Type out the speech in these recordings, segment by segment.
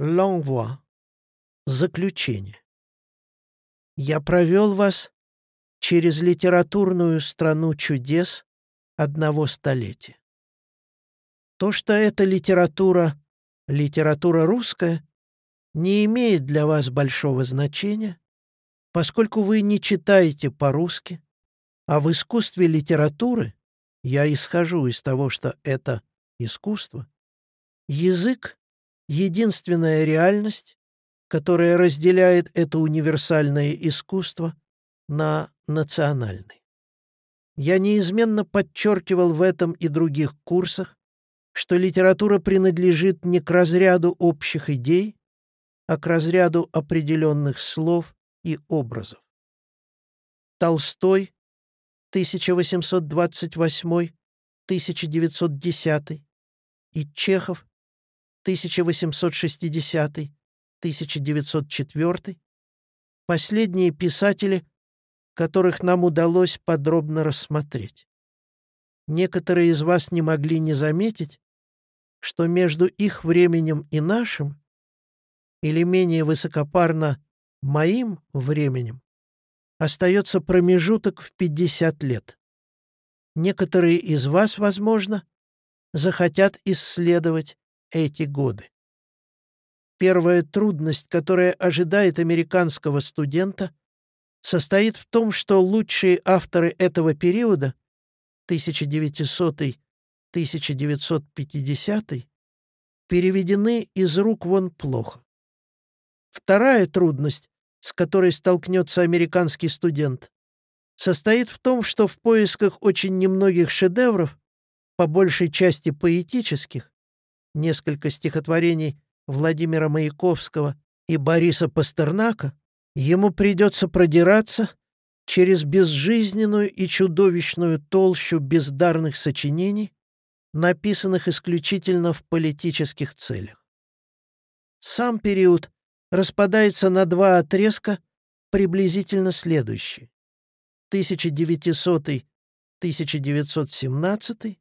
L'envoi. Заключение. Я провел вас через литературную страну чудес одного столетия. То, что эта литература, литература русская, не имеет для вас большого значения, поскольку вы не читаете по-русски, а в искусстве литературы, я исхожу из того, что это искусство, язык — единственная реальность, которая разделяет это универсальное искусство на национальный. Я неизменно подчеркивал в этом и других курсах, что литература принадлежит не к разряду общих идей, а к разряду определенных слов и образов. Толстой 1828-1910 и Чехов 1860-1904 последние писатели, которых нам удалось подробно рассмотреть. Некоторые из вас не могли не заметить, что между их временем и нашим, или менее высокопарно моим временем, остается промежуток в 50 лет. Некоторые из вас, возможно, захотят исследовать эти годы. Первая трудность, которая ожидает американского студента, состоит в том, что лучшие авторы этого периода, 1900-1950, переведены из рук вон плохо. Вторая трудность, с которой столкнется американский студент, состоит в том, что в поисках очень немногих шедевров, по большей части поэтических, несколько стихотворений Владимира Маяковского и Бориса Пастернака, ему придется продираться через безжизненную и чудовищную толщу бездарных сочинений, написанных исключительно в политических целях. Сам период распадается на два отрезка, приблизительно следующие. 1900-1917,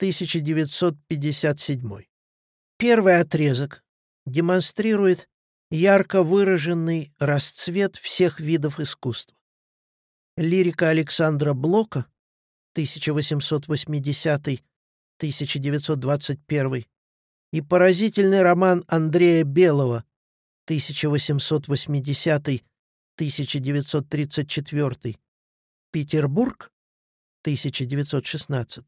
1920-1957. Первый отрезок демонстрирует ярко выраженный расцвет всех видов искусства. Лирика Александра Блока 1880-1921 и поразительный роман Андрея Белого 1880-1934 «Петербург» 1916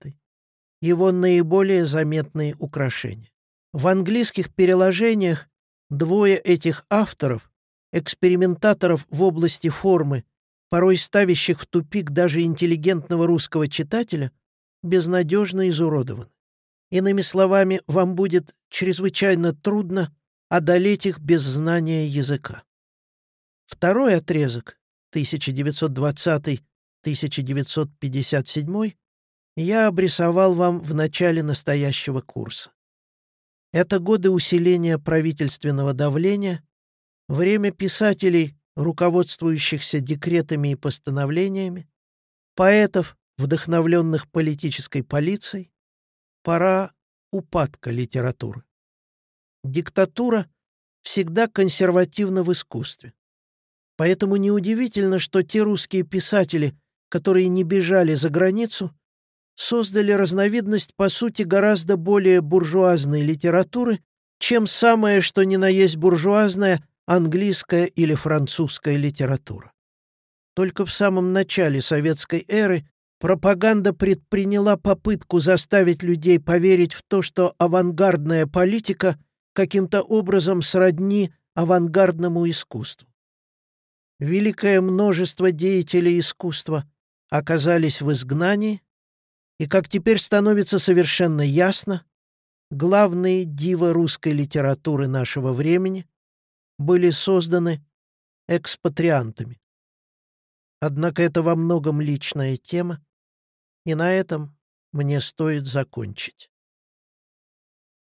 его наиболее заметные украшения. В английских переложениях двое этих авторов, экспериментаторов в области формы, порой ставящих в тупик даже интеллигентного русского читателя, безнадежно изуродованы. Иными словами, вам будет чрезвычайно трудно одолеть их без знания языка. Второй отрезок, 1920-1957, я обрисовал вам в начале настоящего курса. Это годы усиления правительственного давления, время писателей, руководствующихся декретами и постановлениями, поэтов, вдохновленных политической полицией, пора упадка литературы. Диктатура всегда консервативна в искусстве. Поэтому неудивительно, что те русские писатели, которые не бежали за границу, создали разновидность, по сути, гораздо более буржуазной литературы, чем самое, что ни на есть буржуазная английская или французская литература. Только в самом начале советской эры Пропаганда предприняла попытку заставить людей поверить в то, что авангардная политика каким-то образом сродни авангардному искусству. Великое множество деятелей искусства оказались в изгнании, и, как теперь становится совершенно ясно, главные дивы русской литературы нашего времени были созданы экспатриантами. Однако это во многом личная тема, и на этом мне стоит закончить.